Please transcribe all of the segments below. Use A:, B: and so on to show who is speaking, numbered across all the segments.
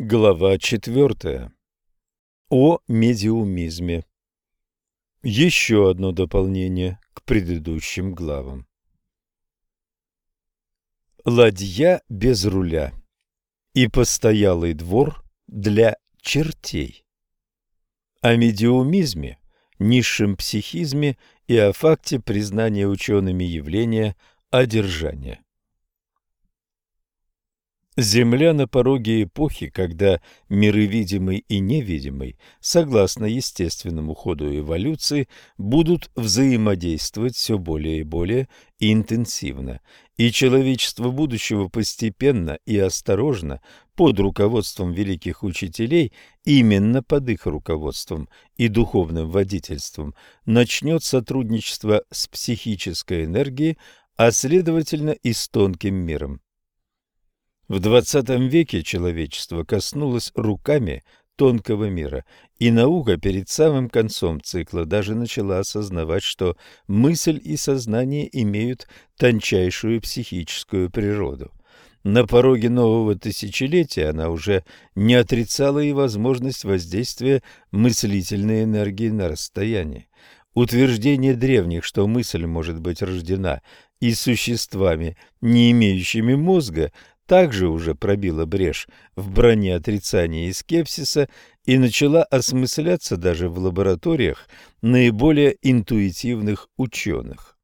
A: Глава четвертая. О медиумизме. Еще одно дополнение к предыдущим главам. Ладья без руля и постоялый двор для чертей. О медиумизме, низшем психизме и о факте признания учеными явления одержания. Земля на пороге эпохи, когда миры видимый и невидимый, согласно естественному ходу эволюции, будут взаимодействовать все более и более интенсивно, и человечество будущего постепенно и осторожно, под руководством великих учителей, именно под их руководством и духовным водительством, начнет сотрудничество с психической энергией, а следовательно и с тонким миром. В XX веке человечество коснулось руками тонкого мира, и наука перед самым концом цикла даже начала осознавать, что мысль и сознание имеют тончайшую психическую природу. На пороге нового тысячелетия она уже не отрицала и возможность воздействия мыслительной энергии на расстоянии. Утверждение древних, что мысль может быть рождена и существами, не имеющими мозга, также уже пробила брешь в броне отрицания и скепсиса и начала осмысляться даже в лабораториях наиболее интуитивных ученых.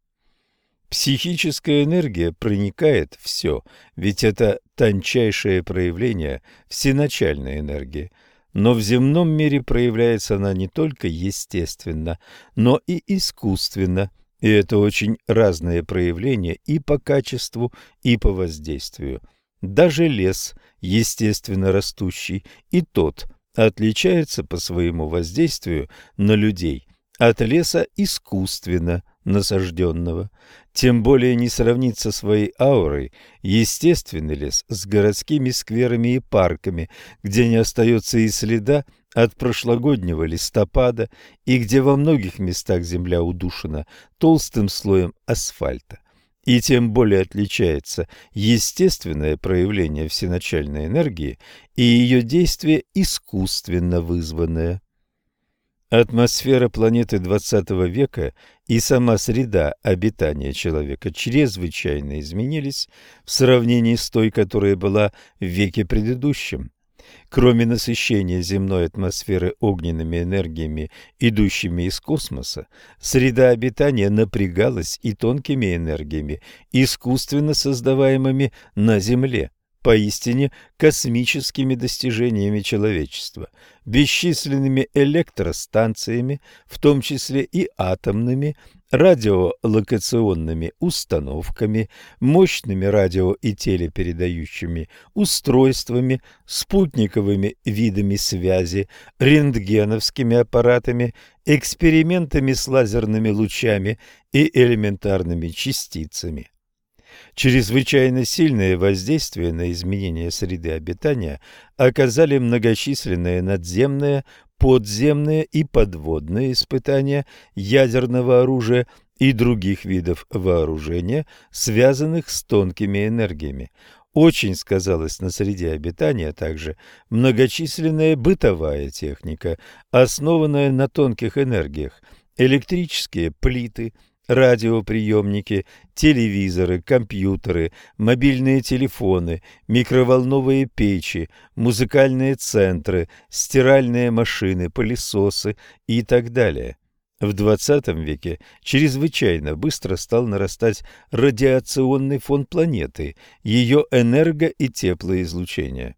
A: Психическая энергия проникает все, ведь это тончайшее проявление всеначальной энергии. Но в земном мире проявляется она не только естественно, но и искусственно, и это очень разные проявления и по качеству, и по воздействию – даже лес, естественно растущий, и тот отличается по своему воздействию на людей от леса искусственно насажденного. Тем более не сравнится своей аурой естественный лес с городскими скверами и парками, где не остается и следа от прошлогоднего листопада и где во многих местах земля удушена толстым слоем асфальта и тем более отличается естественное проявление всеначальной энергии и ее действие искусственно вызванное. Атмосфера планеты XX века и сама среда обитания человека чрезвычайно изменились в сравнении с той, которая была в веке предыдущем. Кроме насыщения земной атмосферы огненными энергиями, идущими из космоса, среда обитания напрягалась и тонкими энергиями, искусственно создаваемыми на Земле поистине космическими достижениями человечества, бесчисленными электростанциями, в том числе и атомными, радиолокационными установками, мощными радио- и телепередающими устройствами, спутниковыми видами связи, рентгеновскими аппаратами, экспериментами с лазерными лучами и элементарными частицами. Чрезвычайно сильное воздействие на изменение среды обитания оказали многочисленные надземные, подземные и подводные испытания ядерного оружия и других видов вооружения, связанных с тонкими энергиями. Очень сказалась на среде обитания также многочисленная бытовая техника, основанная на тонких энергиях, электрические плиты – радиоприемники, телевизоры, компьютеры, мобильные телефоны, микроволновые печи, музыкальные центры, стиральные машины, пылесосы и так далее. В XX веке чрезвычайно быстро стал нарастать радиационный фон планеты, ее энерго- и теплоизлучение.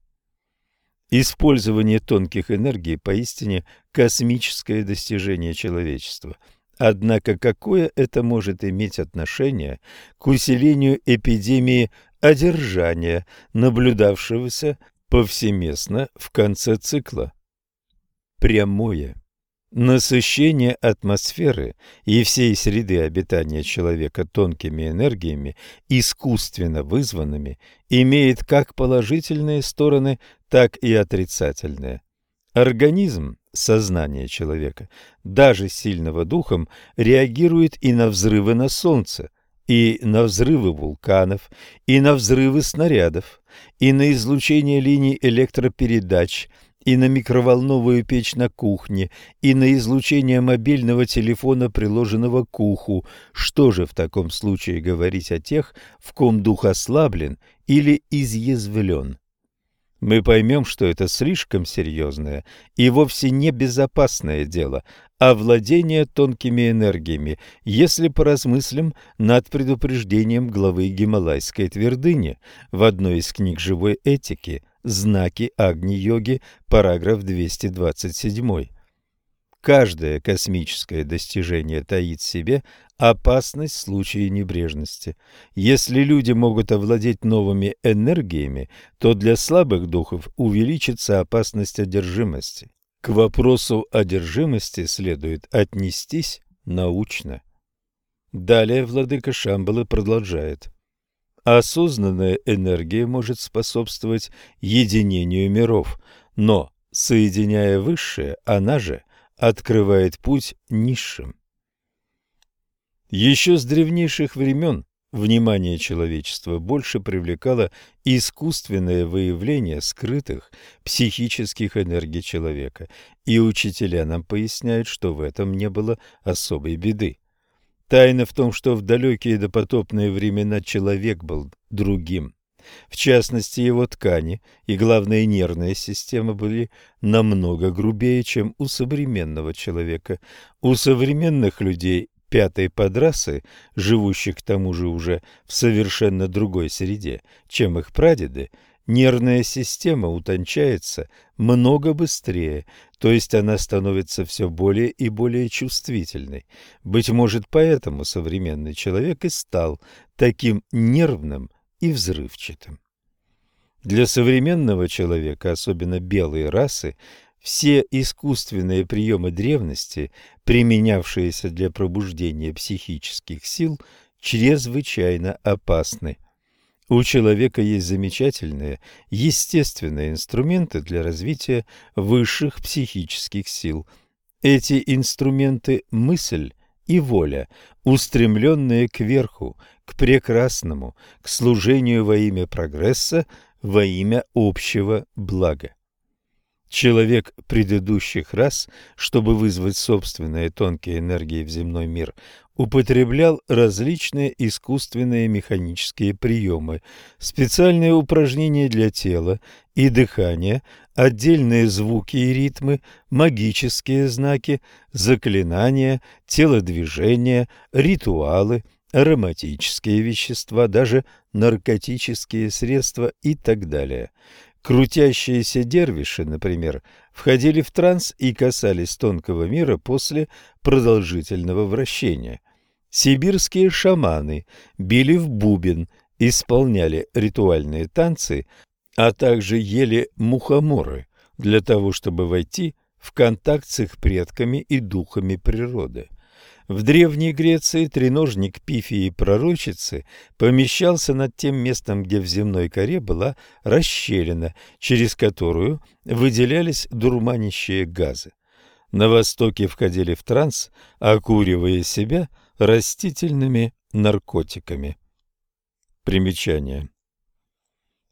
A: Использование тонких энергий поистине космическое достижение человечества – Однако какое это может иметь отношение к усилению эпидемии одержания, наблюдавшегося повсеместно в конце цикла? Прямое. Насыщение атмосферы и всей среды обитания человека тонкими энергиями, искусственно вызванными, имеет как положительные стороны, так и отрицательные. Организм сознание человека, даже сильного духом, реагирует и на взрывы на Солнце, и на взрывы вулканов, и на взрывы снарядов, и на излучение линий электропередач, и на микроволновую печь на кухне, и на излучение мобильного телефона, приложенного к уху. Что же в таком случае говорить о тех, в ком дух ослаблен или изъязвлен? Мы поймем, что это слишком серьезное и вовсе не безопасное дело, а владение тонкими энергиями, если поразмыслим над предупреждением главы Гималайской твердыни в одной из книг живой этики «Знаки Агни-йоги», параграф 227. Каждое космическое достижение таит в себе опасность в случае небрежности. Если люди могут овладеть новыми энергиями, то для слабых духов увеличится опасность одержимости. К вопросу одержимости следует отнестись научно. Далее владыка Шамбалы продолжает. Осознанная энергия может способствовать единению миров, но, соединяя высшее, она же открывает путь низшим. Еще с древнейших времен внимание человечества больше привлекало искусственное выявление скрытых психических энергий человека, и учителя нам поясняют, что в этом не было особой беды. Тайна в том, что в далекие допотопные времена человек был другим. В частности, его ткани и, главная нервная система были намного грубее, чем у современного человека. У современных людей пятой подрасы, живущих к тому же уже в совершенно другой среде, чем их прадеды, нервная система утончается много быстрее, то есть она становится все более и более чувствительной. Быть может, поэтому современный человек и стал таким нервным и взрывчатым. Для современного человека, особенно белой расы, все искусственные приемы древности, применявшиеся для пробуждения психических сил, чрезвычайно опасны. У человека есть замечательные естественные инструменты для развития высших психических сил. Эти инструменты – мысль и воля, устремленные кверху, к прекрасному, к служению во имя прогресса, во имя общего блага. Человек предыдущих рас, чтобы вызвать собственные тонкие энергии в земной мир, употреблял различные искусственные механические приемы, специальные упражнения для тела и дыхания, отдельные звуки и ритмы, магические знаки, заклинания, телодвижения, ритуалы, ароматические вещества, даже наркотические средства и так далее. Крутящиеся дервиши, например, входили в транс и касались тонкого мира после продолжительного вращения. Сибирские шаманы били в бубен, исполняли ритуальные танцы, а также ели мухоморы для того, чтобы войти в контакт с их предками и духами природы. В Древней Греции треножник Пифии пророчицы помещался над тем местом, где в земной коре была расщелина, через которую выделялись дурманящие газы. На Востоке входили в транс, окуривая себя растительными наркотиками. Примечание.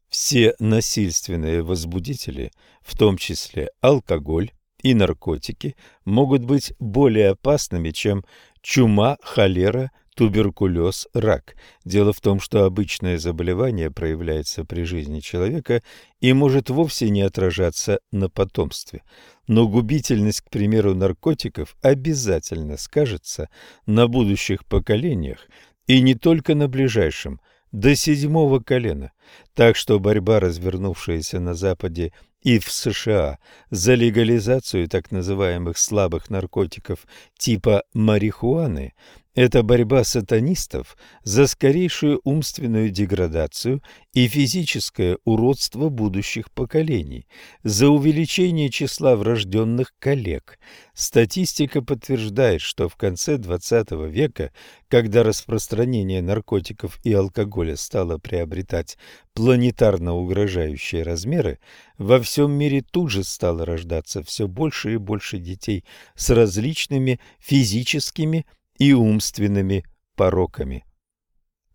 A: Все насильственные возбудители, в том числе алкоголь, и наркотики могут быть более опасными, чем чума, холера, туберкулез, рак. Дело в том, что обычное заболевание проявляется при жизни человека и может вовсе не отражаться на потомстве. Но губительность, к примеру, наркотиков обязательно скажется на будущих поколениях и не только на ближайшем, до седьмого колена. Так что борьба, развернувшаяся на Западе и в США за легализацию так называемых слабых наркотиков типа марихуаны это борьба сатанистов за скорейшую умственную деградацию и физическое уродство будущих поколений, за увеличение числа врожденных коллег. Статистика подтверждает, что в конце XX века, когда распространение наркотиков и алкоголя стало приобретать планетарно угрожающие размеры, во всем мире тут же стало рождаться все больше и больше детей с различными физическими и умственными пороками.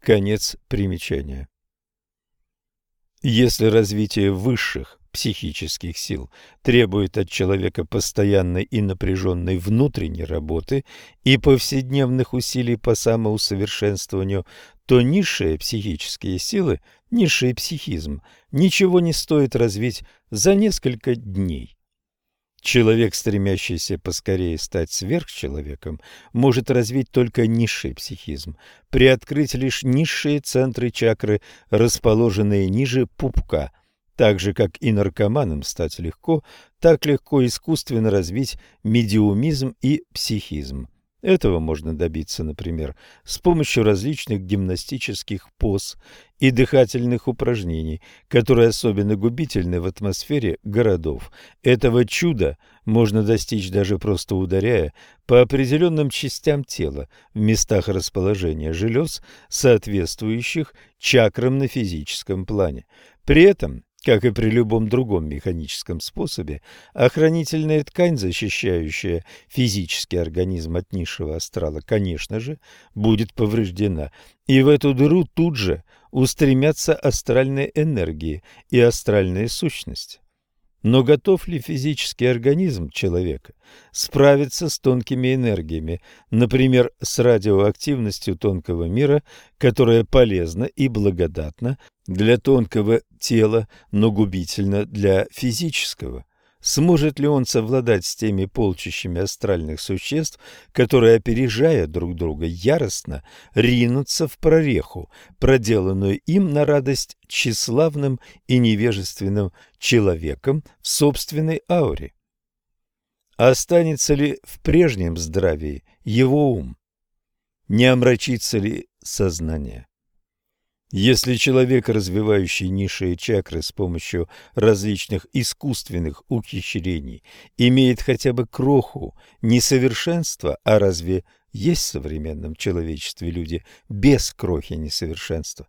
A: Конец примечания. Если развитие высших психических сил требует от человека постоянной и напряженной внутренней работы и повседневных усилий по самоусовершенствованию, то низшие психические силы, низший психизм, ничего не стоит развить за несколько дней. Человек, стремящийся поскорее стать сверхчеловеком, может развить только низший психизм, приоткрыть лишь низшие центры чакры, расположенные ниже пупка. Так же, как и наркоманам стать легко, так легко искусственно развить медиумизм и психизм. Этого можно добиться, например, с помощью различных гимнастических поз и дыхательных упражнений, которые особенно губительны в атмосфере городов. Этого чуда можно достичь даже просто ударяя по определенным частям тела в местах расположения желез, соответствующих чакрам на физическом плане. При этом как и при любом другом механическом способе, охранительная ткань, защищающая физический организм от низшего астрала, конечно же, будет повреждена, и в эту дыру тут же устремятся астральные энергии и астральные сущности. Но готов ли физический организм человека справиться с тонкими энергиями, например, с радиоактивностью тонкого мира, которая полезна и благодатна для тонкого тела, но губительна для физического? Сможет ли он совладать с теми полчищами астральных существ, которые, опережая друг друга яростно, ринутся в прореху, проделанную им на радость тщеславным и невежественным человеком в собственной ауре? Останется ли в прежнем здравии его ум? Не омрачится ли сознание? Если человек, развивающий низшие чакры с помощью различных искусственных ухищрений, имеет хотя бы кроху несовершенства, а разве есть в современном человечестве люди без крохи несовершенства,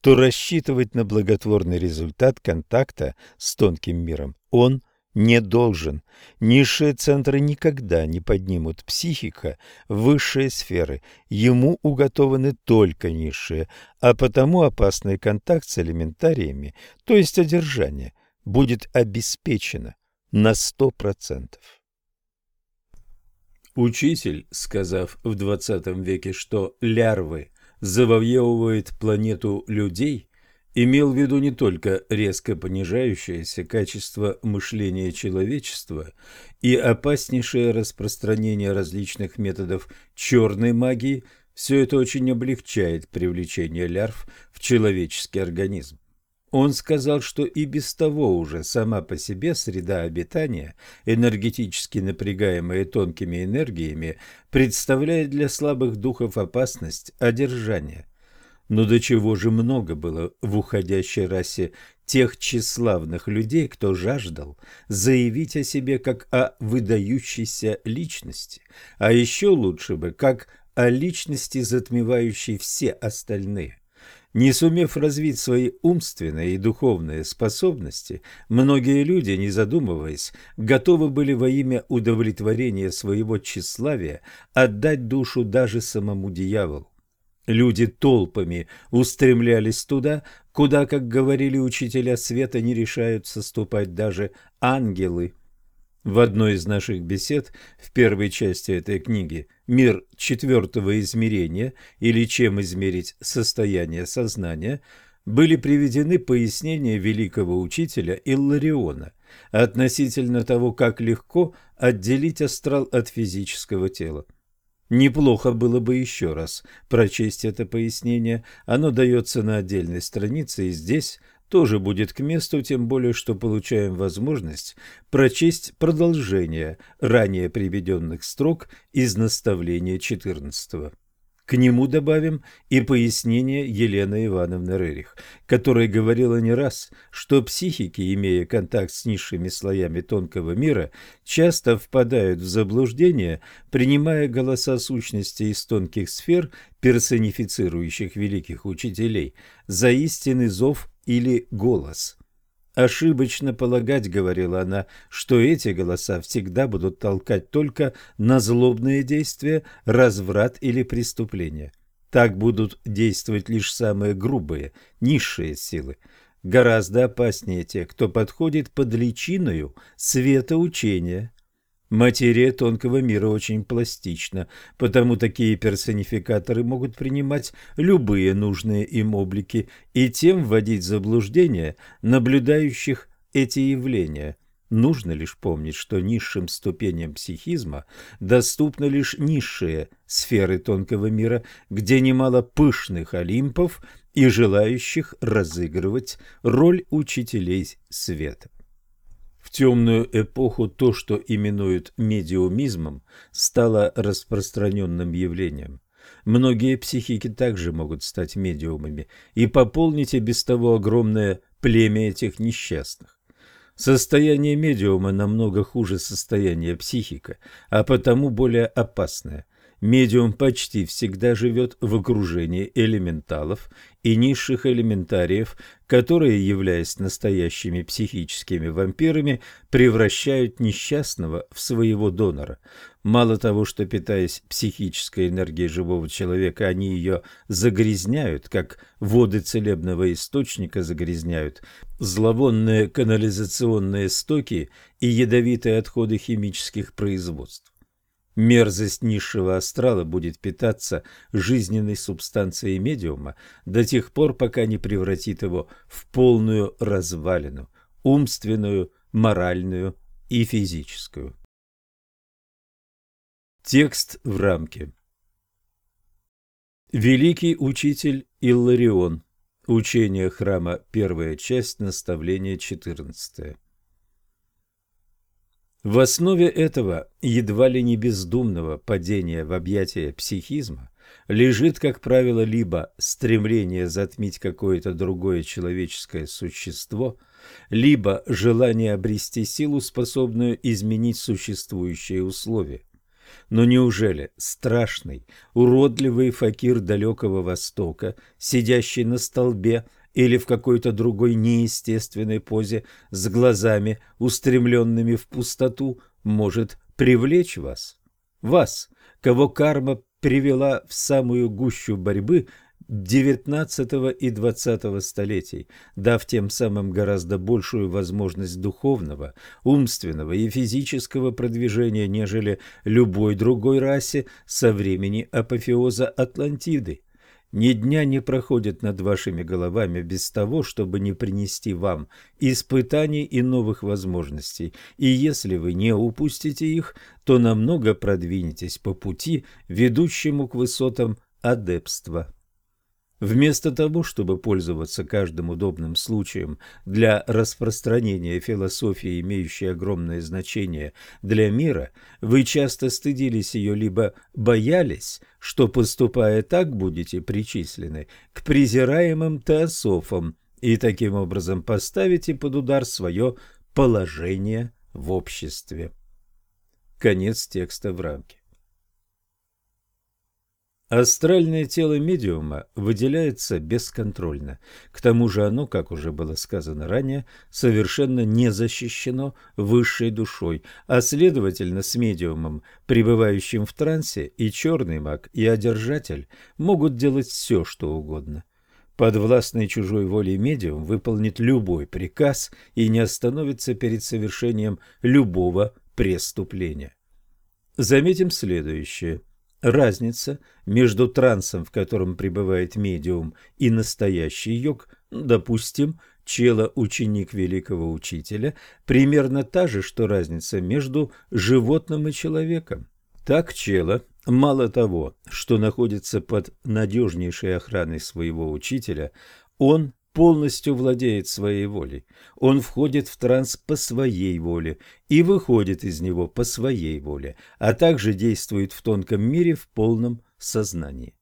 A: то рассчитывать на благотворный результат контакта с тонким миром он не должен. Низшие центры никогда не поднимут психика высшие сферы. Ему уготованы только низшие, а потому опасный контакт с элементариями, то есть одержание, будет обеспечено на сто процентов. Учитель, сказав в двадцатом веке, что лярвы завоевывают планету людей – имел в виду не только резко понижающееся качество мышления человечества и опаснейшее распространение различных методов черной магии, все это очень облегчает привлечение лярв в человеческий организм. Он сказал, что и без того уже сама по себе среда обитания, энергетически напрягаемая тонкими энергиями, представляет для слабых духов опасность одержания. Но до чего же много было в уходящей расе тех тщеславных людей, кто жаждал заявить о себе как о выдающейся личности, а еще лучше бы как о личности, затмевающей все остальные. Не сумев развить свои умственные и духовные способности, многие люди, не задумываясь, готовы были во имя удовлетворения своего тщеславия отдать душу даже самому дьяволу. Люди толпами устремлялись туда, куда, как говорили учителя света, не решаются ступать даже ангелы. В одной из наших бесед в первой части этой книги «Мир четвертого измерения» или «Чем измерить состояние сознания» были приведены пояснения великого учителя Иллариона относительно того, как легко отделить астрал от физического тела. Неплохо было бы еще раз прочесть это пояснение. Оно дается на отдельной странице, и здесь тоже будет к месту, тем более, что получаем возможность прочесть продолжение ранее приведенных строк из наставления 14. К нему добавим и пояснение Елены Ивановны Рерих, которая говорила не раз, что психики, имея контакт с низшими слоями тонкого мира, часто впадают в заблуждение, принимая голоса сущности из тонких сфер, персонифицирующих великих учителей, за истинный зов или голос – Ошибочно полагать, говорила она, что эти голоса всегда будут толкать только на злобные действия, разврат или преступления. Так будут действовать лишь самые грубые, низшие силы. Гораздо опаснее те, кто подходит под личиною света учения. Материя тонкого мира очень пластична, потому такие персонификаторы могут принимать любые нужные им облики и тем вводить в заблуждение наблюдающих эти явления – Нужно лишь помнить, что низшим ступеням психизма доступны лишь низшие сферы тонкого мира, где немало пышных олимпов и желающих разыгрывать роль учителей света. Темную эпоху то, что именуют медиумизмом, стало распространенным явлением. Многие психики также могут стать медиумами и пополнить и без того огромное племя этих несчастных. Состояние медиума намного хуже состояния психика, а потому более опасное. Медиум почти всегда живет в окружении элементалов и низших элементариев, которые, являясь настоящими психическими вампирами, превращают несчастного в своего донора. Мало того, что, питаясь психической энергией живого человека, они ее загрязняют, как воды целебного источника загрязняют зловонные канализационные стоки и ядовитые отходы химических производств. Мерзость низшего астрала будет питаться жизненной субстанцией медиума до тех пор, пока не превратит его в полную развалину, умственную, моральную и физическую. Текст в рамке Великий учитель Илларион. Учение храма. Первая часть. Наставление 14. В основе этого едва ли не бездумного падения в объятия психизма лежит, как правило, либо стремление затмить какое-то другое человеческое существо, либо желание обрести силу, способную изменить существующие условия. Но неужели страшный, уродливый факир далекого Востока, сидящий на столбе, или в какой-то другой неестественной позе с глазами, устремленными в пустоту, может привлечь вас. Вас, кого карма привела в самую гущу борьбы XIX и XX столетий, дав тем самым гораздо большую возможность духовного, умственного и физического продвижения, нежели любой другой расе со времени апофеоза Атлантиды. Ни дня не проходит над вашими головами без того, чтобы не принести вам испытаний и новых возможностей, и если вы не упустите их, то намного продвинетесь по пути, ведущему к высотам адепства. Вместо того, чтобы пользоваться каждым удобным случаем для распространения философии, имеющей огромное значение для мира, вы часто стыдились ее либо боялись, что, поступая так, будете причислены к презираемым теософам и таким образом поставите под удар свое положение в обществе. Конец текста в рамке. Астральное тело медиума выделяется бесконтрольно. К тому же оно, как уже было сказано ранее, совершенно не защищено высшей душой, а следовательно с медиумом, пребывающим в трансе, и черный маг, и одержатель могут делать все, что угодно. Подвластный чужой волей медиум выполнит любой приказ и не остановится перед совершением любого преступления. Заметим следующее – Разница между трансом, в котором пребывает медиум, и настоящий йог, допустим, чело-ученик великого учителя, примерно та же, что разница между животным и человеком. Так чело, мало того, что находится под надежнейшей охраной своего учителя, он полностью владеет своей волей. Он входит в транс по своей воле и выходит из него по своей воле, а также действует в тонком мире в полном сознании.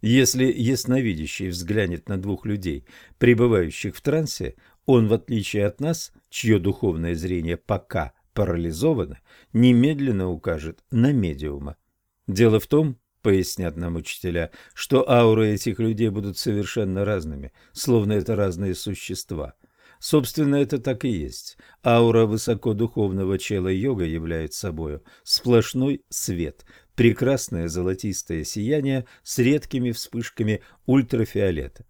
A: Если ясновидящий взглянет на двух людей, пребывающих в трансе, он, в отличие от нас, чье духовное зрение пока парализовано, немедленно укажет на медиума. Дело в том, пояснят нам учителя, что ауры этих людей будут совершенно разными, словно это разные существа. Собственно, это так и есть. Аура высокодуховного чела йога является собою сплошной свет, прекрасное золотистое сияние с редкими вспышками ультрафиолета.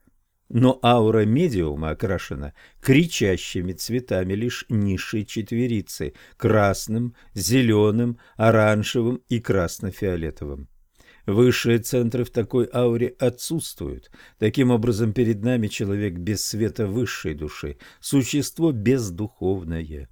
A: Но аура медиума окрашена кричащими цветами лишь низшей четверицы – красным, зеленым, оранжевым и красно-фиолетовым. Высшие центры в такой ауре отсутствуют. Таким образом, перед нами человек без света высшей души, существо бездуховное.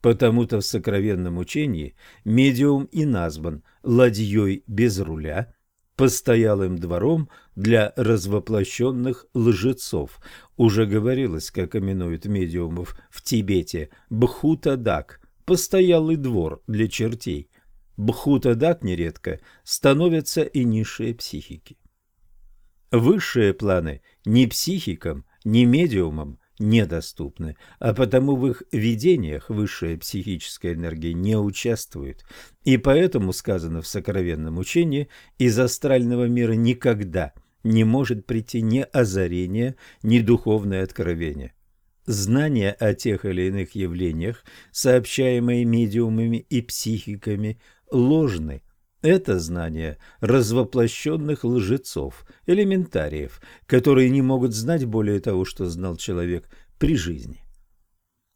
A: Потому-то в сокровенном учении медиум и назван ладьей без руля, постоялым двором для развоплощенных лжецов. Уже говорилось, как именуют медиумов в Тибете, Бхутадак, постоялый двор для чертей. Бхутадак нередко становятся и низшие психики. Высшие планы ни психикам, ни медиумам недоступны, а потому в их видениях высшая психическая энергия не участвует. И поэтому сказано в сокровенном учении, из астрального мира никогда не может прийти ни озарение, ни духовное откровение. Знания о тех или иных явлениях, сообщаемые медиумами и психиками, ложны. Это знание развоплощенных лжецов, элементариев, которые не могут знать более того, что знал человек при жизни.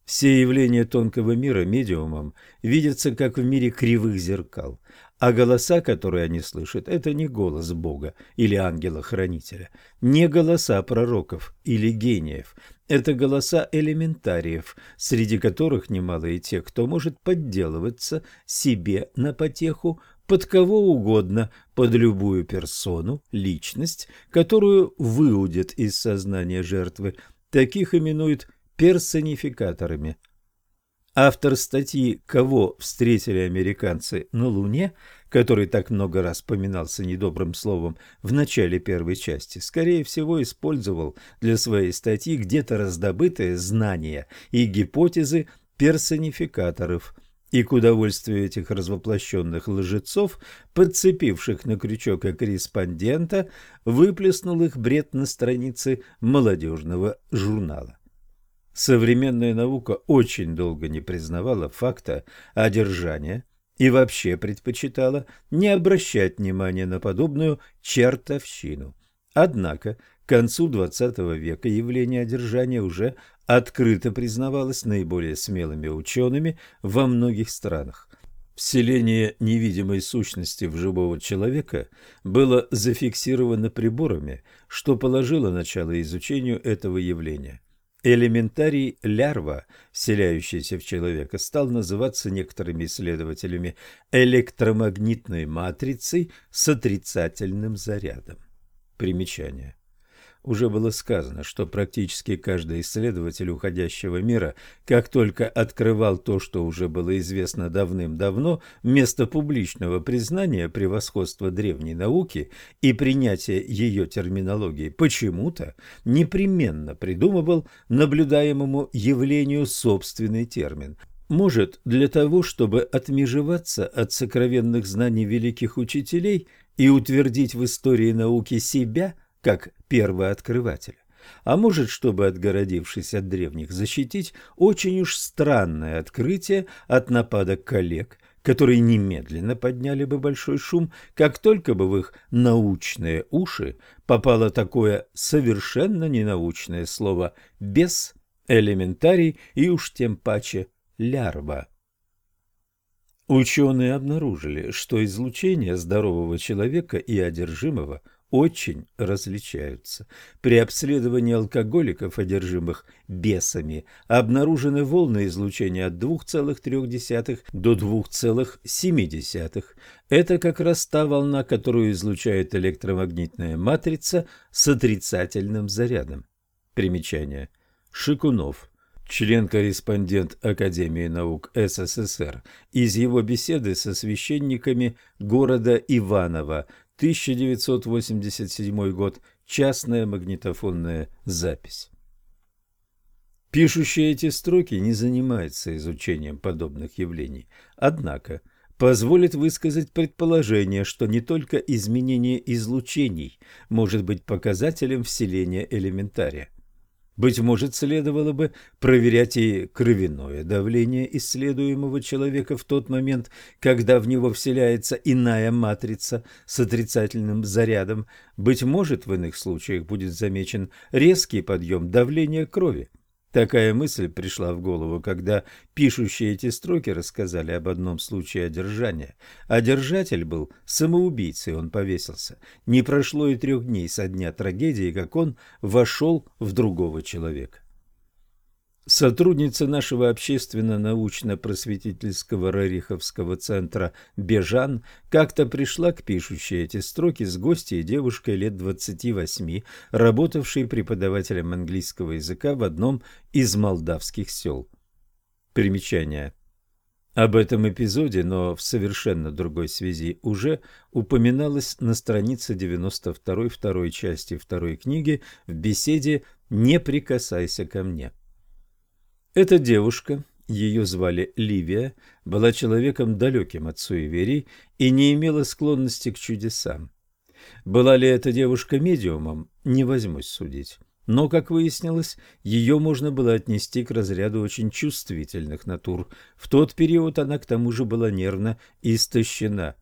A: Все явления тонкого мира медиумам видятся как в мире кривых зеркал, а голоса, которые они слышат, это не голос Бога или ангела-хранителя, не голоса пророков или гениев, это голоса элементариев, среди которых немало и тех, кто может подделываться себе на потеху под кого угодно, под любую персону, личность, которую выудят из сознания жертвы. Таких именуют персонификаторами. Автор статьи «Кого встретили американцы на Луне», который так много раз поминался недобрым словом в начале первой части, скорее всего использовал для своей статьи где-то раздобытые знания и гипотезы персонификаторов – и к удовольствию этих развоплощенных лжецов, подцепивших на крючок и корреспондента, выплеснул их бред на странице молодежного журнала. Современная наука очень долго не признавала факта одержания и вообще предпочитала не обращать внимания на подобную чертовщину. Однако к концу XX века явление одержания уже открыто признавалось наиболее смелыми учеными во многих странах. Вселение невидимой сущности в живого человека было зафиксировано приборами, что положило начало изучению этого явления. Элементарий лярва, вселяющийся в человека, стал называться некоторыми исследователями электромагнитной матрицей с отрицательным зарядом. Примечание. Уже было сказано, что практически каждый исследователь уходящего мира, как только открывал то, что уже было известно давным-давно, вместо публичного признания превосходства древней науки и принятия ее терминологии, почему-то непременно придумывал наблюдаемому явлению собственный термин – может, для того, чтобы отмежеваться от сокровенных знаний великих учителей и утвердить в истории науки себя как первооткрывателя. А может, чтобы, отгородившись от древних, защитить очень уж странное открытие от нападок коллег, которые немедленно подняли бы большой шум, как только бы в их научные уши попало такое совершенно ненаучное слово «без», «элементарий» и уж тем паче «лярва». Ученые обнаружили, что излучение здорового человека и одержимого очень различаются. При обследовании алкоголиков, одержимых бесами, обнаружены волны излучения от 2,3 до 2,7. Это как раз та волна, которую излучает электромагнитная матрица с отрицательным зарядом. Примечание. Шикунов член-корреспондент Академии наук СССР, из его беседы со священниками города Иваново 1987 год. Частная магнитофонная запись. Пишущий эти строки не занимается изучением подобных явлений, однако позволит высказать предположение, что не только изменение излучений может быть показателем вселения элементария. Быть может, следовало бы проверять и кровяное давление исследуемого человека в тот момент, когда в него вселяется иная матрица с отрицательным зарядом. Быть может, в иных случаях будет замечен резкий подъем давления крови. Такая мысль пришла в голову, когда пишущие эти строки рассказали об одном случае одержания. Одержатель был самоубийцей, он повесился. Не прошло и трех дней со дня трагедии, как он вошел в другого человека. Сотрудница нашего общественно-научно-просветительского Рериховского центра Бежан как-то пришла к пишущей эти строки с гостьей девушкой лет 28, работавшей преподавателем английского языка в одном из молдавских сел. Примечание. Об этом эпизоде, но в совершенно другой связи, уже упоминалось на странице 92 второй части второй книги в беседе «Не прикасайся ко мне». Эта девушка, ее звали Ливия, была человеком далеким от суеверий и не имела склонности к чудесам. Была ли эта девушка медиумом, не возьмусь судить. Но, как выяснилось, ее можно было отнести к разряду очень чувствительных натур. В тот период она к тому же была нервно истощена.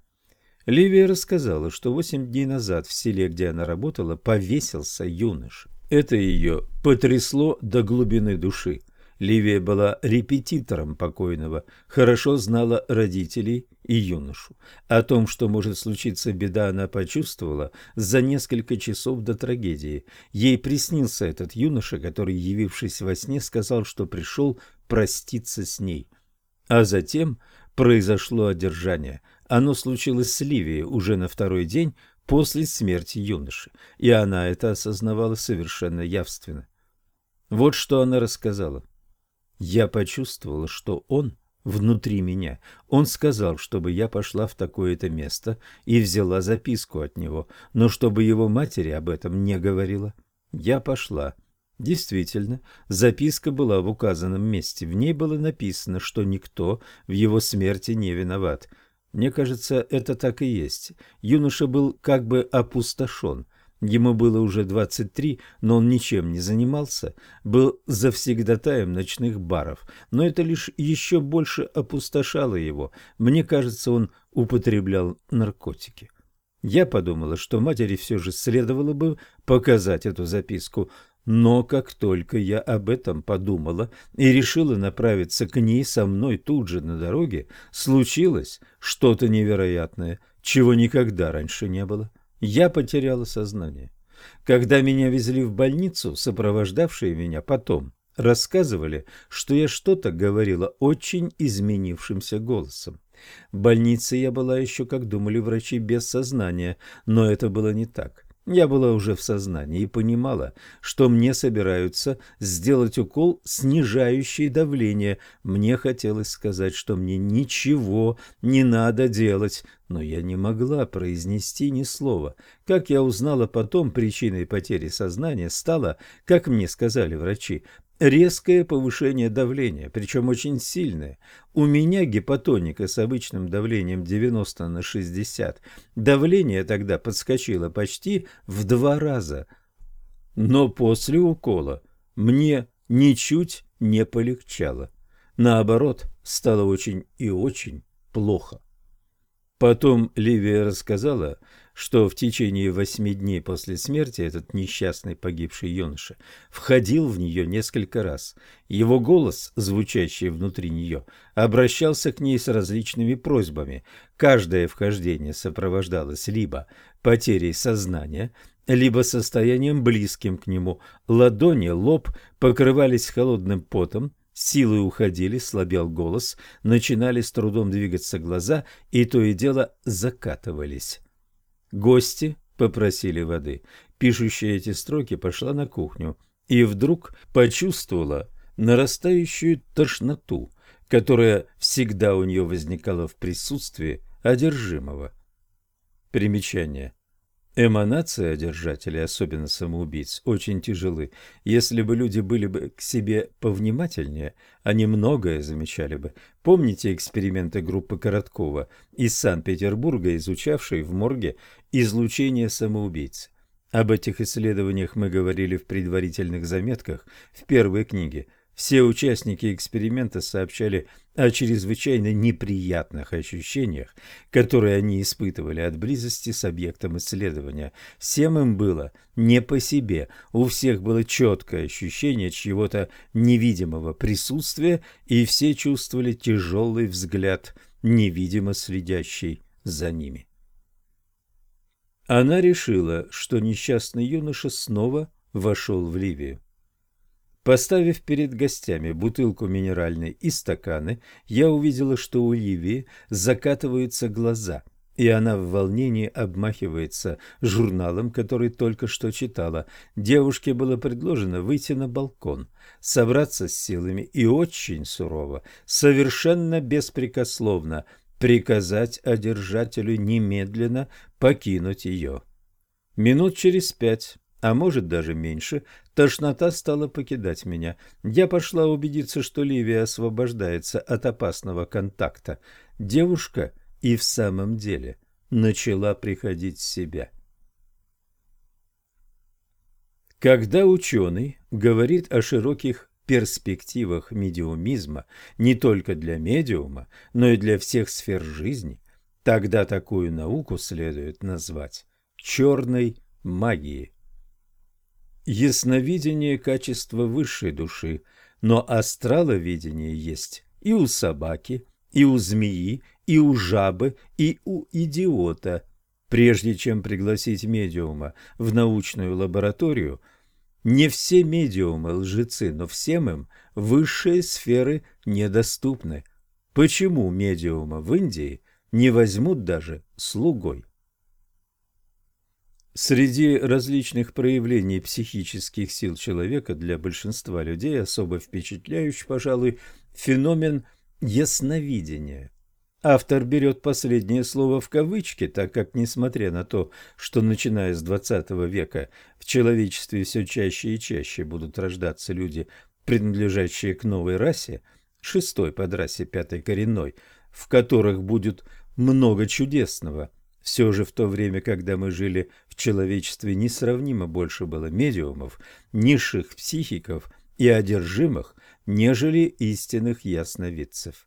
A: Ливия рассказала, что восемь дней назад в селе, где она работала, повесился юноша. Это ее потрясло до глубины души. Ливия была репетитором покойного, хорошо знала родителей и юношу. О том, что может случиться беда, она почувствовала за несколько часов до трагедии. Ей приснился этот юноша, который, явившись во сне, сказал, что пришел проститься с ней. А затем произошло одержание. Оно случилось с Ливией уже на второй день после смерти юноши, и она это осознавала совершенно явственно. Вот что она рассказала. Я почувствовала, что он внутри меня. Он сказал, чтобы я пошла в такое-то место и взяла записку от него, но чтобы его матери об этом не говорила. Я пошла. Действительно, записка была в указанном месте. В ней было написано, что никто в его смерти не виноват. Мне кажется, это так и есть. Юноша был как бы опустошен. Ему было уже 23, но он ничем не занимался, был завсегдатаем ночных баров, но это лишь еще больше опустошало его. Мне кажется, он употреблял наркотики. Я подумала, что матери все же следовало бы показать эту записку, но как только я об этом подумала и решила направиться к ней со мной тут же на дороге, случилось что-то невероятное, чего никогда раньше не было. Я потеряла сознание. Когда меня везли в больницу, сопровождавшие меня потом рассказывали, что я что-то говорила очень изменившимся голосом. В больнице я была еще, как думали врачи, без сознания, но это было не так. Я была уже в сознании и понимала, что мне собираются сделать укол, снижающий давление. Мне хотелось сказать, что мне ничего не надо делать, но я не могла произнести ни слова. Как я узнала потом, причиной потери сознания стало, как мне сказали врачи, резкое повышение давления, причем очень сильное. У меня гипотоника с обычным давлением 90 на 60. Давление тогда подскочило почти в два раза. Но после укола мне ничуть не полегчало. Наоборот, стало очень и очень плохо. Потом Ливия рассказала, что в течение восьми дней после смерти этот несчастный погибший юноша входил в нее несколько раз. Его голос, звучащий внутри нее, обращался к ней с различными просьбами. Каждое вхождение сопровождалось либо потерей сознания, либо состоянием близким к нему. Ладони, лоб покрывались холодным потом, Силы уходили, слабел голос, начинали с трудом двигаться глаза и то и дело закатывались. Гости попросили воды. Пишущая эти строки пошла на кухню и вдруг почувствовала нарастающую тошноту, которая всегда у нее возникала в присутствии одержимого. Примечание. Эманации одержателей, особенно самоубийц, очень тяжелы. Если бы люди были бы к себе повнимательнее, они многое замечали бы. Помните эксперименты группы Короткова из Санкт-Петербурга, изучавшей в морге излучение самоубийц? Об этих исследованиях мы говорили в предварительных заметках в первой книге – все участники эксперимента сообщали о чрезвычайно неприятных ощущениях, которые они испытывали от близости с объектом исследования. Всем им было не по себе, у всех было четкое ощущение чьего-то невидимого присутствия, и все чувствовали тяжелый взгляд, невидимо следящий за ними. Она решила, что несчастный юноша снова вошел в Ливию. Поставив перед гостями бутылку минеральной и стаканы, я увидела, что у Ливии закатываются глаза, и она в волнении обмахивается журналом, который только что читала. Девушке было предложено выйти на балкон, собраться с силами и очень сурово, совершенно беспрекословно приказать одержателю немедленно покинуть ее. Минут через пять а может даже меньше, тошнота стала покидать меня. Я пошла убедиться, что Ливия освобождается от опасного контакта. Девушка и в самом деле начала приходить в себя. Когда ученый говорит о широких перспективах медиумизма не только для медиума, но и для всех сфер жизни, тогда такую науку следует назвать черной магией. Ясновидение – качество высшей души, но астраловидение есть и у собаки, и у змеи, и у жабы, и у идиота. Прежде чем пригласить медиума в научную лабораторию, не все медиумы лжецы, но всем им высшие сферы недоступны. Почему медиума в Индии не возьмут даже слугой? Среди различных проявлений психических сил человека для большинства людей особо впечатляющий, пожалуй, феномен ясновидения. Автор берет последнее слово в кавычки, так как, несмотря на то, что начиная с XX века в человечестве все чаще и чаще будут рождаться люди, принадлежащие к новой расе, шестой под расе пятой коренной, в которых будет много чудесного – все же в то время, когда мы жили в человечестве, несравнимо больше было медиумов, низших психиков и одержимых, нежели истинных ясновидцев.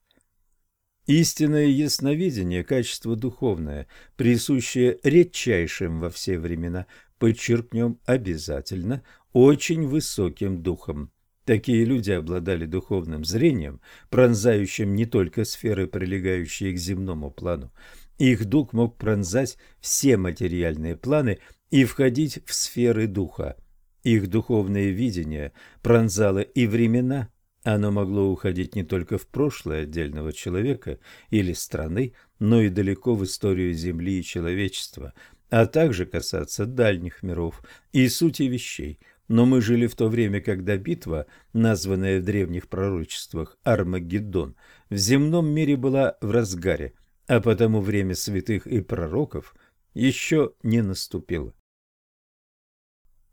A: Истинное ясновидение – качество духовное, присущее редчайшим во все времена, подчеркнем обязательно, очень высоким духом. Такие люди обладали духовным зрением, пронзающим не только сферы, прилегающие к земному плану, их дух мог пронзать все материальные планы и входить в сферы духа. Их духовное видение пронзало и времена, оно могло уходить не только в прошлое отдельного человека или страны, но и далеко в историю Земли и человечества, а также касаться дальних миров и сути вещей. Но мы жили в то время, когда битва, названная в древних пророчествах Армагеддон, в земном мире была в разгаре – а потому время святых и пророков еще не наступило.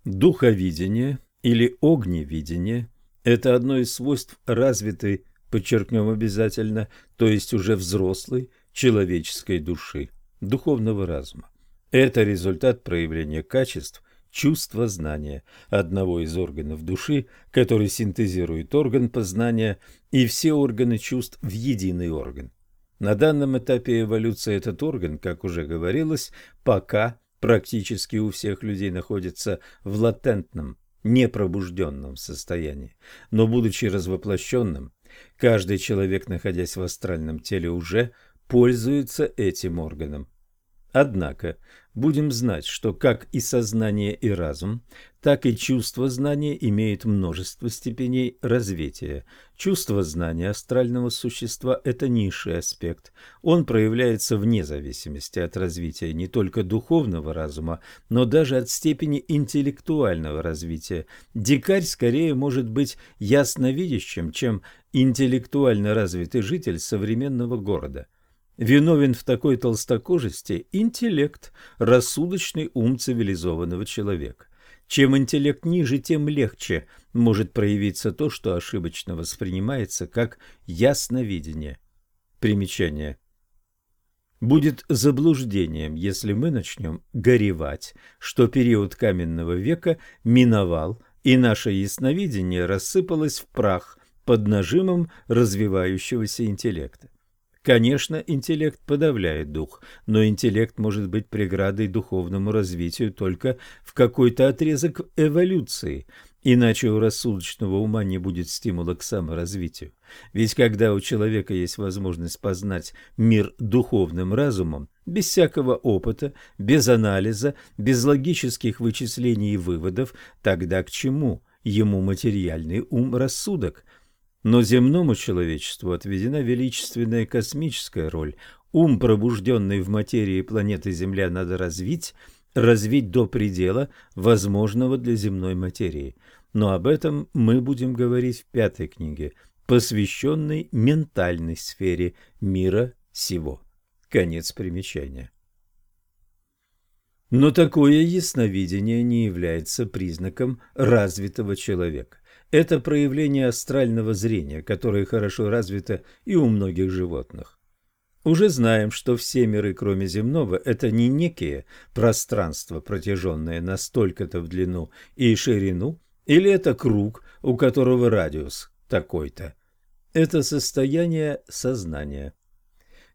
A: Духовидение или огневидение – это одно из свойств развитой, подчеркнем обязательно, то есть уже взрослой человеческой души, духовного разума. Это результат проявления качеств чувства знания, одного из органов души, который синтезирует орган познания и все органы чувств в единый орган. На данном этапе эволюции этот орган, как уже говорилось, пока практически у всех людей находится в латентном, непробужденном состоянии. Но будучи развоплощенным, каждый человек, находясь в астральном теле, уже пользуется этим органом. Однако будем знать, что как и сознание и разум, так и чувство знания имеют множество степеней развития. Чувство знания астрального существа – это низший аспект. Он проявляется вне зависимости от развития не только духовного разума, но даже от степени интеллектуального развития. Дикарь скорее может быть ясновидящим, чем интеллектуально развитый житель современного города – Виновен в такой толстокожести интеллект, рассудочный ум цивилизованного человека. Чем интеллект ниже, тем легче может проявиться то, что ошибочно воспринимается как ясновидение. Примечание. Будет заблуждением, если мы начнем горевать, что период каменного века миновал, и наше ясновидение рассыпалось в прах под нажимом развивающегося интеллекта. Конечно, интеллект подавляет дух, но интеллект может быть преградой духовному развитию только в какой-то отрезок эволюции – Иначе у рассудочного ума не будет стимула к саморазвитию. Ведь когда у человека есть возможность познать мир духовным разумом, без всякого опыта, без анализа, без логических вычислений и выводов, тогда к чему ему материальный ум-рассудок? Но земному человечеству отведена величественная космическая роль. Ум, пробужденный в материи планеты Земля, надо развить – развить до предела возможного для земной материи. Но об этом мы будем говорить в пятой книге, посвященной ментальной сфере мира сего. Конец примечания. Но такое ясновидение не является признаком развитого человека. Это проявление астрального зрения, которое хорошо развито и у многих животных. Уже знаем, что все миры, кроме земного, это не некие пространства, протяженные на столько-то в длину и ширину, или это круг, у которого радиус такой-то. Это состояние сознания.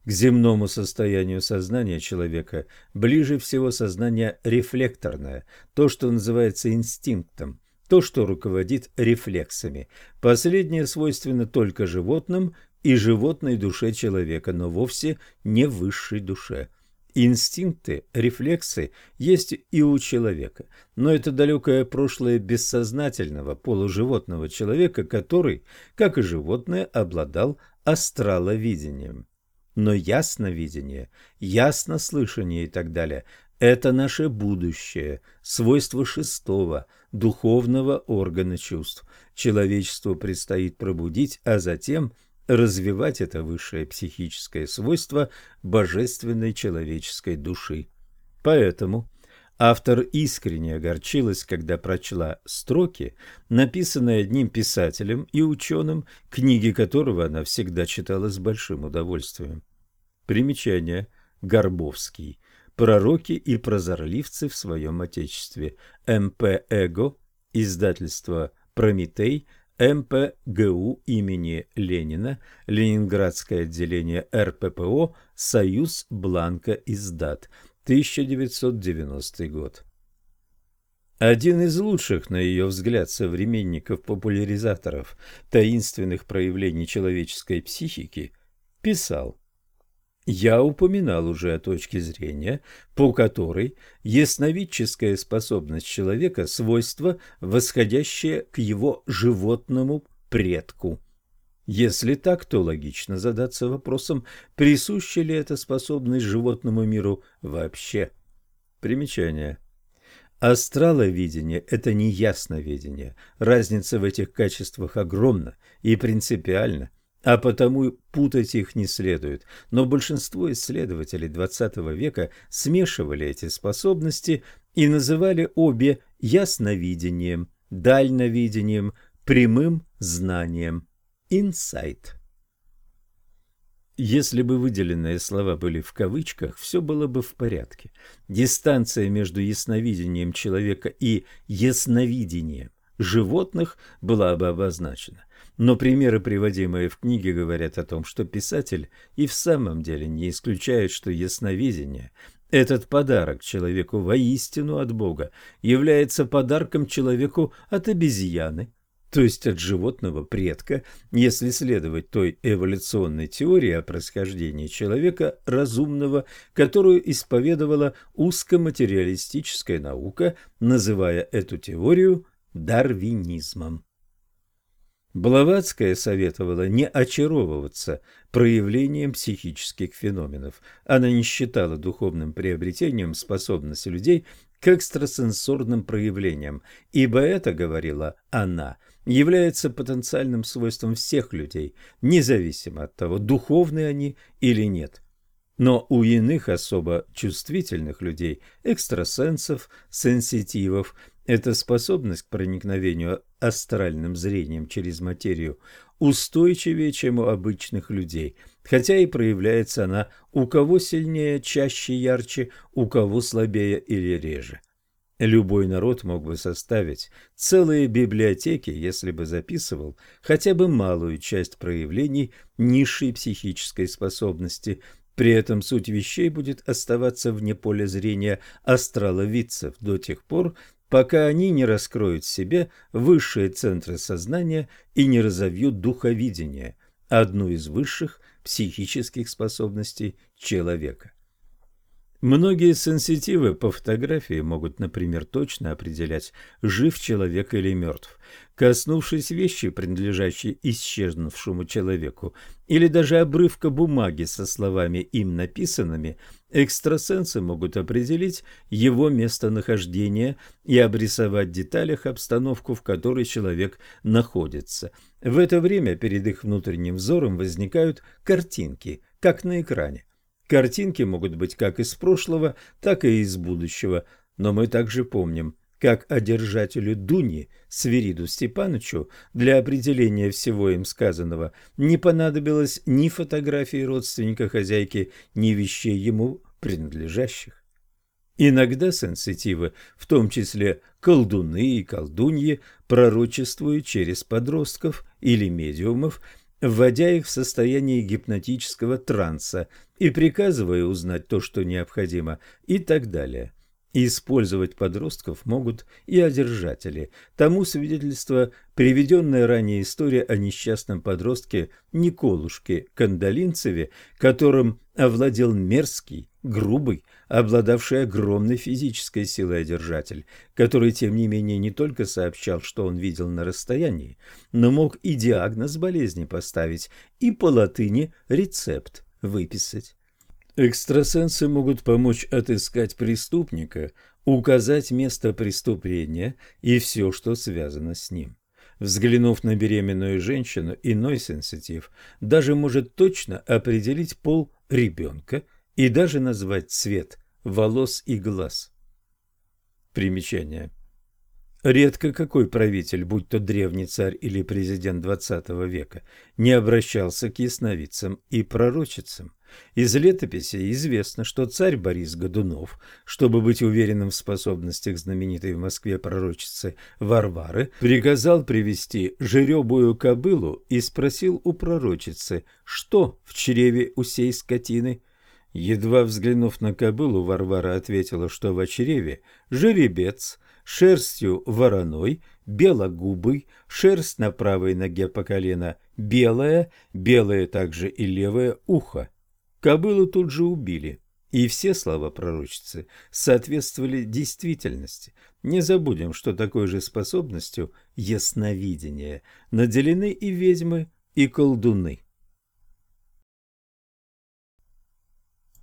A: К земному состоянию сознания человека ближе всего сознание рефлекторное, то, что называется инстинктом, то, что руководит рефлексами. Последнее свойственно только животным и животной душе человека, но вовсе не высшей душе. Инстинкты, рефлексы есть и у человека, но это далекое прошлое бессознательного полуживотного человека, который, как и животное, обладал астраловидением. Но ясновидение, яснослышание и так далее – это наше будущее, свойство шестого, духовного органа чувств. Человечеству предстоит пробудить, а затем – развивать это высшее психическое свойство божественной человеческой души. Поэтому автор искренне огорчилась, когда прочла строки, написанные одним писателем и ученым, книги которого она всегда читала с большим удовольствием. Примечание. Горбовский. Пророки и прозорливцы в своем отечестве. М.П. Эго. Издательство «Прометей», МПГУ имени Ленина, Ленинградское отделение РППО, Союз Бланка издат, 1990 год. Один из лучших, на ее взгляд, современников-популяризаторов таинственных проявлений человеческой психики писал я упоминал уже о точке зрения, по которой ясновидческая способность человека – свойство, восходящее к его животному предку. Если так, то логично задаться вопросом, присуща ли эта способность животному миру вообще. Примечание. Астраловидение – это не ясновидение. Разница в этих качествах огромна и принципиальна а потому путать их не следует. Но большинство исследователей XX века смешивали эти способности и называли обе ясновидением, дальновидением, прямым знанием, инсайт. Если бы выделенные слова были в кавычках, все было бы в порядке. Дистанция между ясновидением человека и ясновидением животных была бы обозначена. Но примеры, приводимые в книге, говорят о том, что писатель и в самом деле не исключает, что ясновидение, этот подарок человеку воистину от Бога, является подарком человеку от обезьяны, то есть от животного предка, если следовать той эволюционной теории о происхождении человека разумного, которую исповедовала узкоматериалистическая наука, называя эту теорию дарвинизмом. Блаватская советовала не очаровываться проявлением психических феноменов. Она не считала духовным приобретением способности людей к экстрасенсорным проявлениям, ибо это, говорила она, является потенциальным свойством всех людей, независимо от того, духовны они или нет. Но у иных особо чувствительных людей, экстрасенсов, сенситивов, Эта способность к проникновению астральным зрением через материю устойчивее, чем у обычных людей, хотя и проявляется она у кого сильнее, чаще, ярче, у кого слабее или реже. Любой народ мог бы составить целые библиотеки, если бы записывал хотя бы малую часть проявлений низшей психической способности. При этом суть вещей будет оставаться вне поля зрения астраловидцев до тех пор, пока они не раскроют в себе высшие центры сознания и не разовьют духовидение, одну из высших психических способностей человека. Многие сенситивы по фотографии могут, например, точно определять, жив человек или мертв. Коснувшись вещи, принадлежащей исчезнувшему человеку, или даже обрывка бумаги со словами им написанными, экстрасенсы могут определить его местонахождение и обрисовать в деталях обстановку, в которой человек находится. В это время перед их внутренним взором возникают картинки, как на экране. Картинки могут быть как из прошлого, так и из будущего, но мы также помним, как одержателю Дуни, Свириду Степановичу, для определения всего им сказанного не понадобилось ни фотографии родственника хозяйки, ни вещей ему принадлежащих. Иногда сенситивы, в том числе колдуны и колдуньи, пророчествуют через подростков или медиумов, вводя их в состояние гипнотического транса и приказывая узнать то, что необходимо, и так далее. использовать подростков могут и одержатели. Тому свидетельство приведенная ранее история о несчастном подростке Николушке Кандалинцеве, которым овладел мерзкий, грубый, обладавший огромной физической силой одержатель, который, тем не менее, не только сообщал, что он видел на расстоянии, но мог и диагноз болезни поставить, и по латыни рецепт выписать. Экстрасенсы могут помочь отыскать преступника, указать место преступления и все, что связано с ним. Взглянув на беременную женщину, иной сенситив даже может точно определить пол ребенка – и даже назвать цвет волос и глаз. Примечание. Редко какой правитель, будь то древний царь или президент XX века, не обращался к ясновидцам и пророчицам. Из летописи известно, что царь Борис Годунов, чтобы быть уверенным в способностях знаменитой в Москве пророчицы Варвары, приказал привести жеребую кобылу и спросил у пророчицы, что в чреве у сей скотины – Едва взглянув на кобылу, Варвара ответила, что в чреве жеребец, шерстью вороной, белогубый, шерсть на правой ноге по колено белая, белое также и левое ухо. Кобылу тут же убили, и все слова пророчицы соответствовали действительности. Не забудем, что такой же способностью ясновидения наделены и ведьмы, и колдуны.